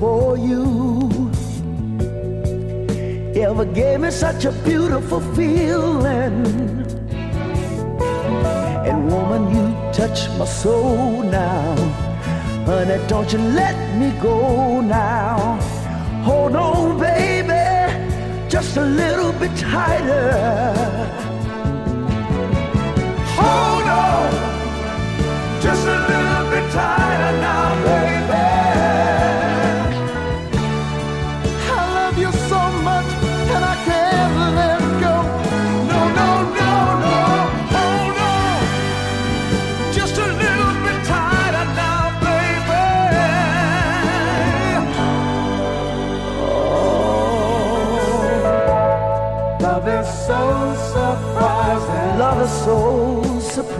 before you ever gave me such a beautiful feeling. And woman, you touch my soul now. Honey, don't you let me go now. Hold on, baby, just a little bit tighter.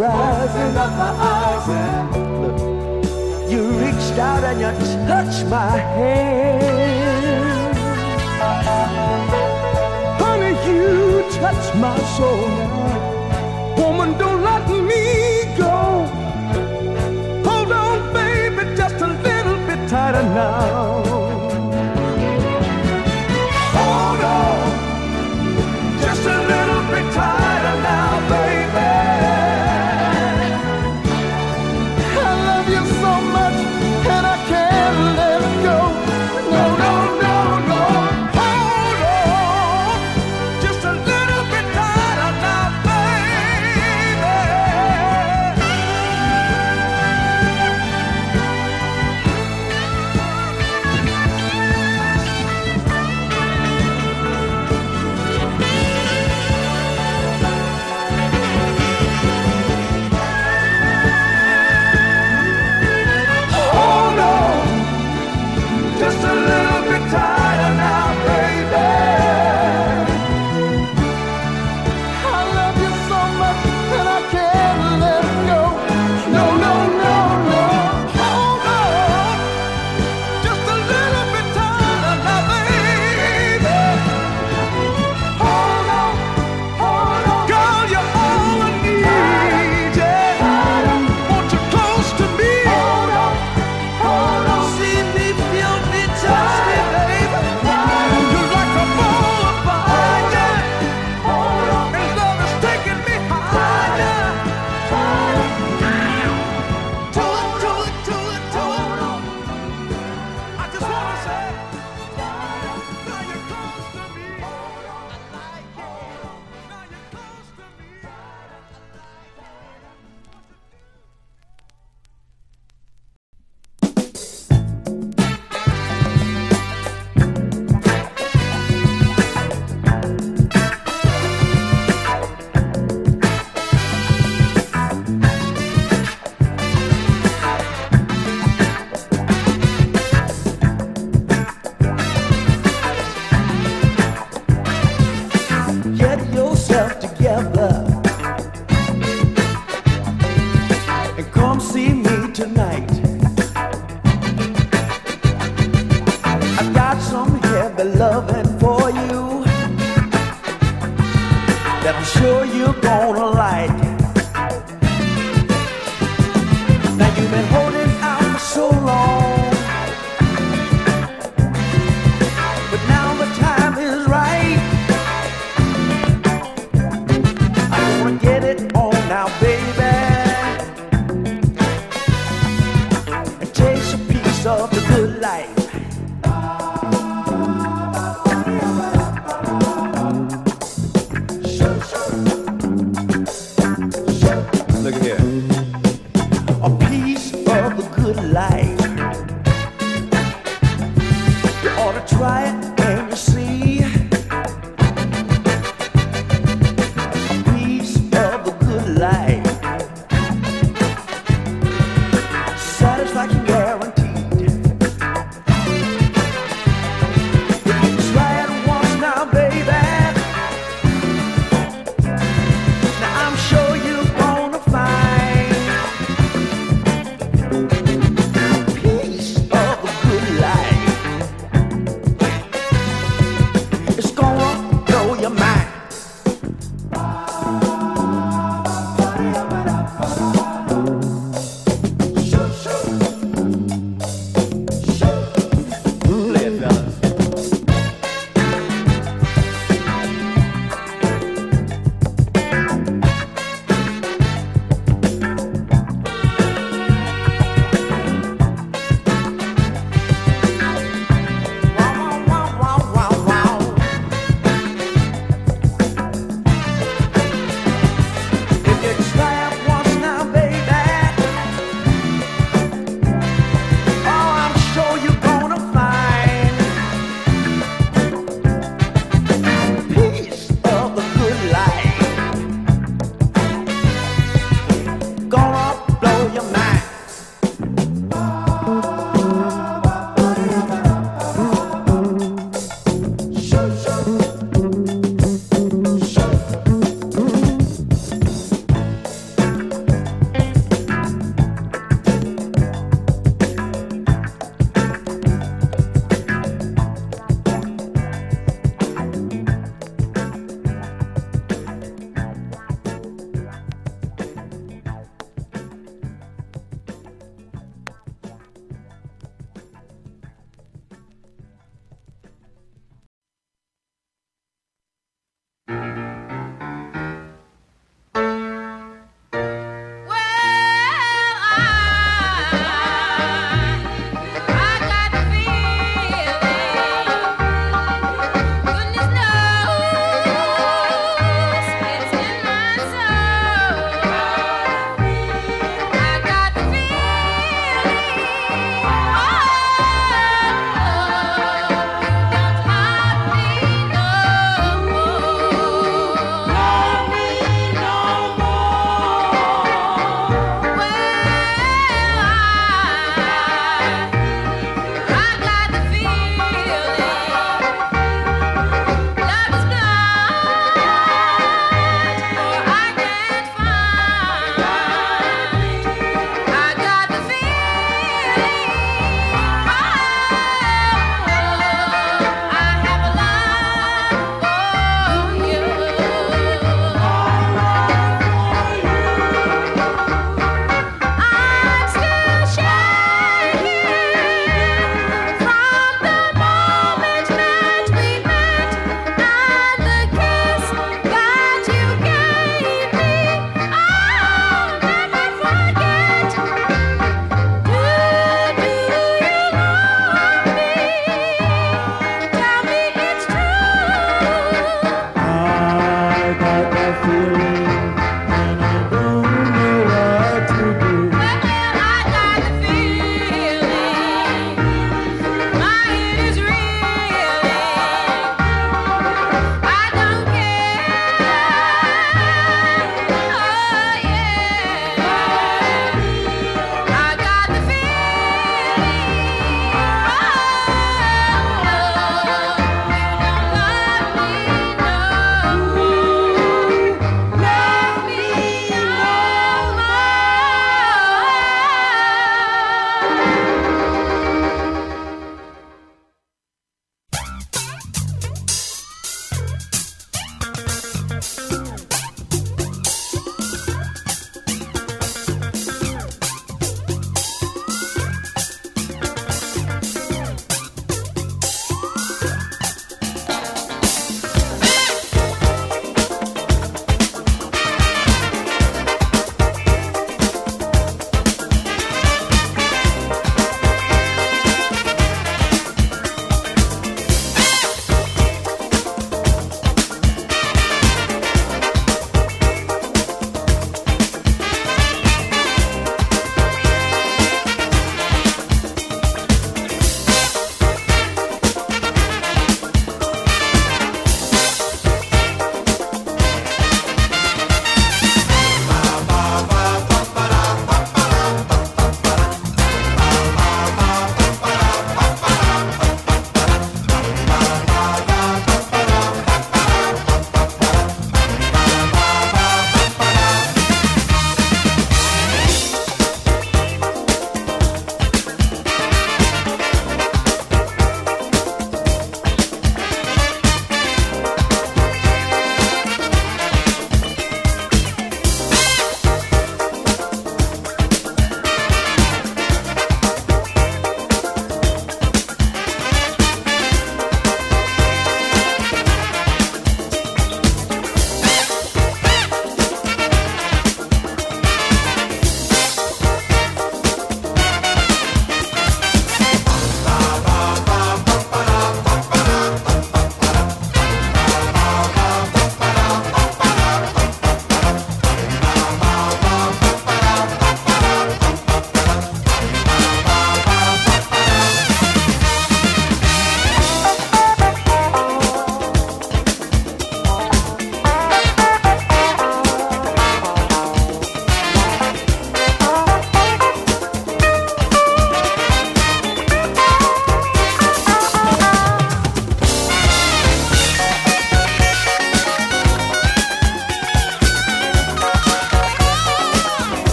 Surprising. Up my eyes and look, you reached out and you touched my hand. Honey, you touched my soul. Woman, don't let me go. Hold on, baby, just a little bit tighter now.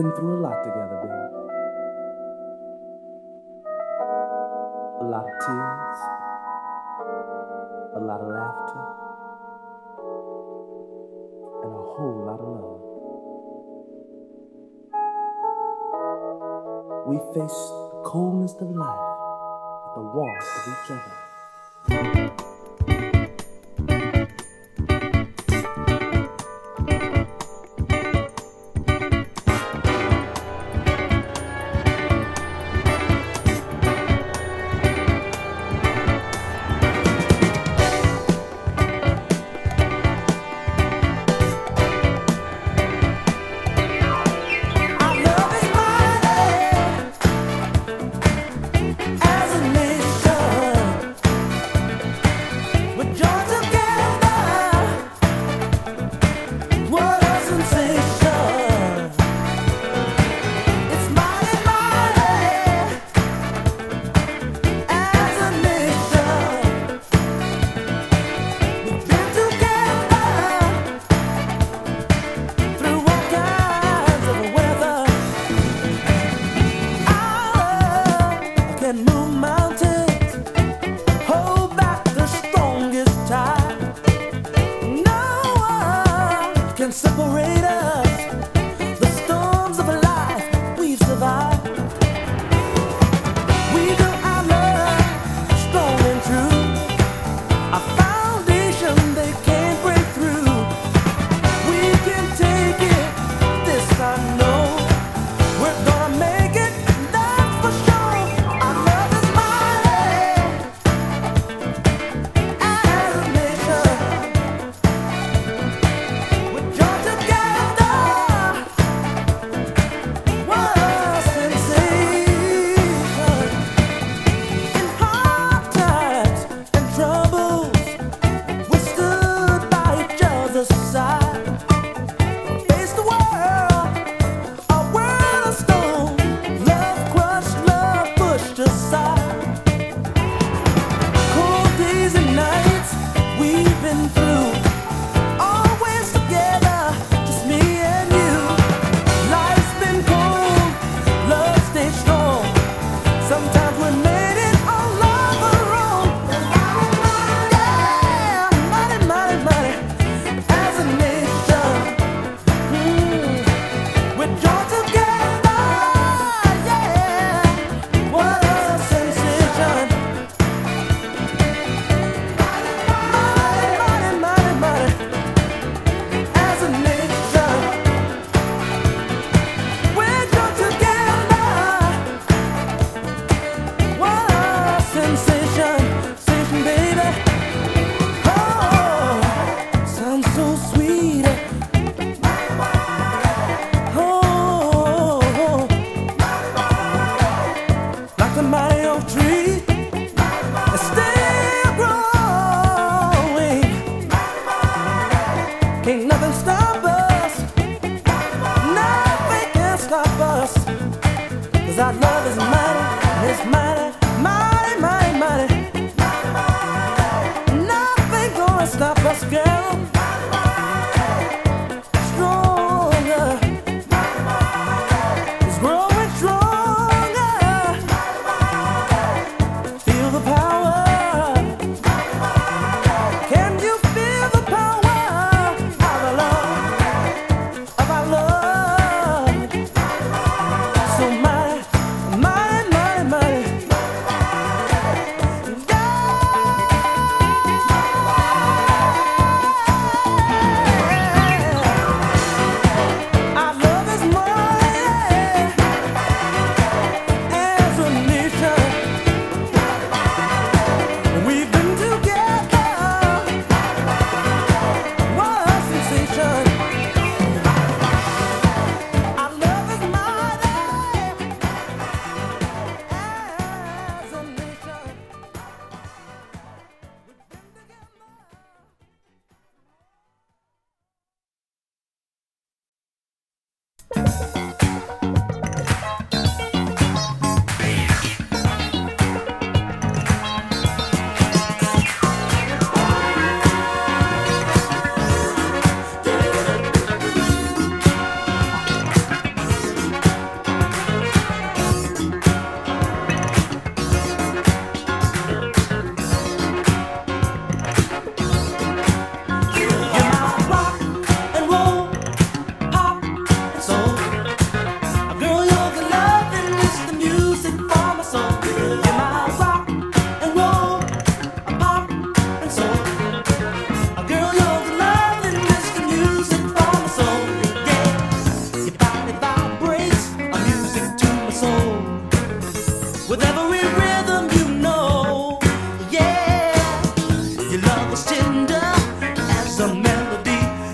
Been through a lot together, baby. A lot of tears, a lot of laughter, and a whole lot of love. We face the coldness of life with the warmth of each other.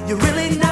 You really know.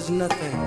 Is nothing